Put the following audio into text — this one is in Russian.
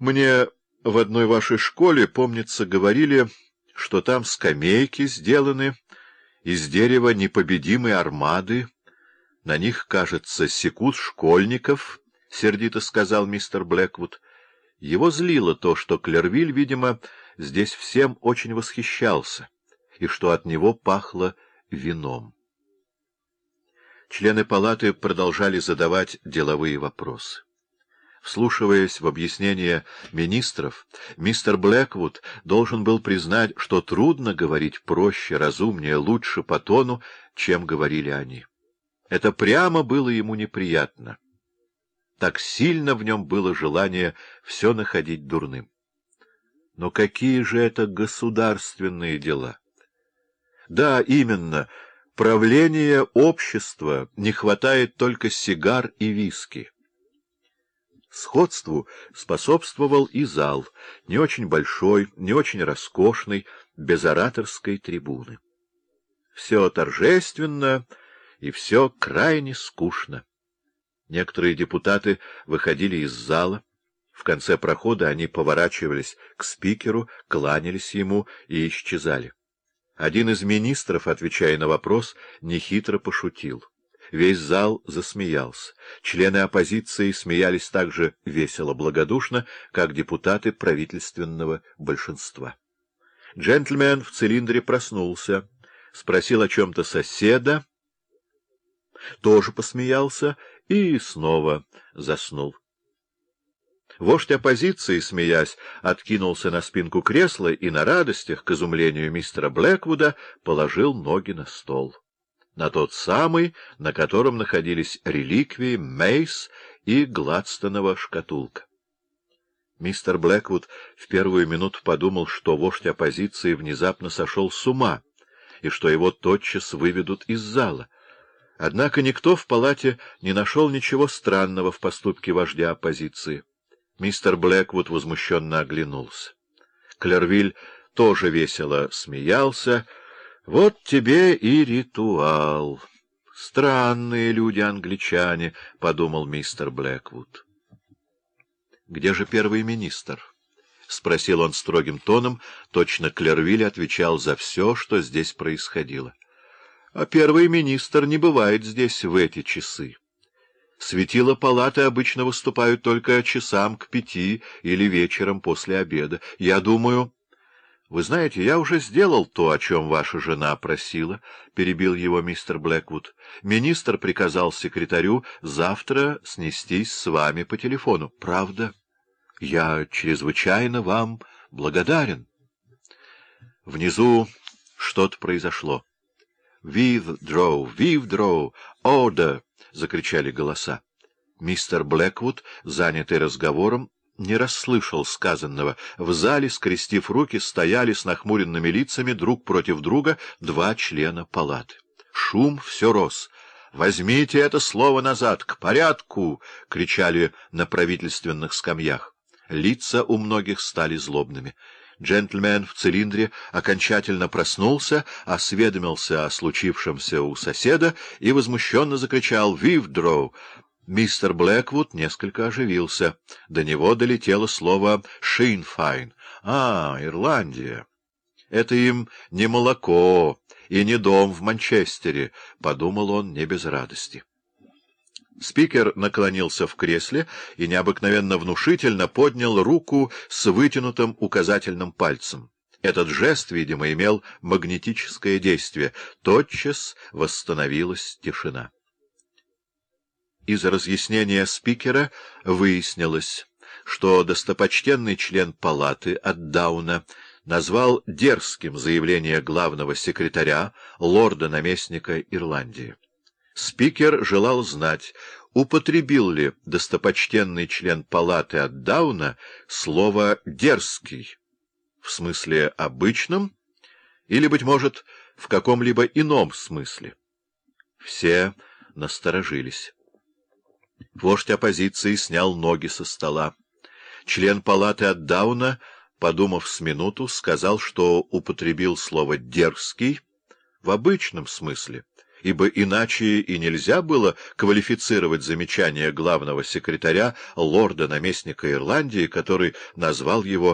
Мне в одной вашей школе, помнится, говорили, что там скамейки сделаны из дерева непобедимой армады. На них, кажется, секут школьников, — сердито сказал мистер Блэквуд. Его злило то, что Клервиль, видимо, здесь всем очень восхищался, и что от него пахло вином. Члены палаты продолжали задавать деловые вопросы. Вслушиваясь в объяснения министров, мистер Блэквуд должен был признать, что трудно говорить проще, разумнее, лучше по тону, чем говорили они. Это прямо было ему неприятно. Так сильно в нем было желание все находить дурным. Но какие же это государственные дела? Да, именно, правление общества не хватает только сигар и виски. Сходству способствовал и зал, не очень большой, не очень роскошный, без ораторской трибуны. Все торжественно и все крайне скучно. Некоторые депутаты выходили из зала. В конце прохода они поворачивались к спикеру, кланялись ему и исчезали. Один из министров, отвечая на вопрос, нехитро пошутил. Весь зал засмеялся. Члены оппозиции смеялись так же весело-благодушно, как депутаты правительственного большинства. Джентльмен в цилиндре проснулся, спросил о чем-то соседа, тоже посмеялся и снова заснул. Вождь оппозиции, смеясь, откинулся на спинку кресла и на радостях, к изумлению мистера Блэквуда, положил ноги на стол на тот самый, на котором находились реликвии Мейс и Гладстонова шкатулка. Мистер Блэквуд в первую минуту подумал, что вождь оппозиции внезапно сошел с ума и что его тотчас выведут из зала. Однако никто в палате не нашел ничего странного в поступке вождя оппозиции. Мистер Блэквуд возмущенно оглянулся. Клервиль тоже весело смеялся, вот тебе и ритуал. Странные люди англичане, — подумал мистер Блэквуд. — Где же первый министр? — спросил он строгим тоном, точно Клервиль отвечал за все, что здесь происходило. — А первый министр не бывает здесь в эти часы. Светила палаты обычно выступают только часам к пяти или вечером после обеда. Я думаю... Вы знаете, я уже сделал то, о чем ваша жена просила, — перебил его мистер Блэквуд. Министр приказал секретарю завтра снестись с вами по телефону. Правда? Я чрезвычайно вам благодарен. Внизу что-то произошло. «Withdraw! Withdraw! Order!» — закричали голоса. Мистер Блэквуд, занятый разговором, не расслышал сказанного. В зале, скрестив руки, стояли с нахмуренными лицами друг против друга два члена палаты. Шум все рос. «Возьмите это слово назад! К порядку!» — кричали на правительственных скамьях. Лица у многих стали злобными. Джентльмен в цилиндре окончательно проснулся, осведомился о случившемся у соседа и возмущенно закричал «Вивдроу!» Мистер Блэквуд несколько оживился. До него долетело слово «Шинн Фейн». «А, Ирландия! Это им не молоко и не дом в Манчестере», — подумал он не без радости. Спикер наклонился в кресле и необыкновенно внушительно поднял руку с вытянутым указательным пальцем. Этот жест, видимо, имел магнетическое действие. Тотчас восстановилась тишина. Из разъяснения спикера выяснилось, что достопочтенный член палаты от Дауна назвал дерзким заявление главного секретаря, лорда-наместника Ирландии. Спикер желал знать, употребил ли достопочтенный член палаты от Дауна слово «дерзкий» в смысле обычном или, быть может, в каком-либо ином смысле. Все насторожились. Вождь оппозиции снял ноги со стола. Член палаты от Дауна, подумав с минуту, сказал, что употребил слово «дерзкий» в обычном смысле ибо иначе и нельзя было квалифицировать замечание главного секретаря, лорда-наместника Ирландии, который назвал его